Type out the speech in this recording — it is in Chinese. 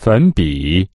粉笔。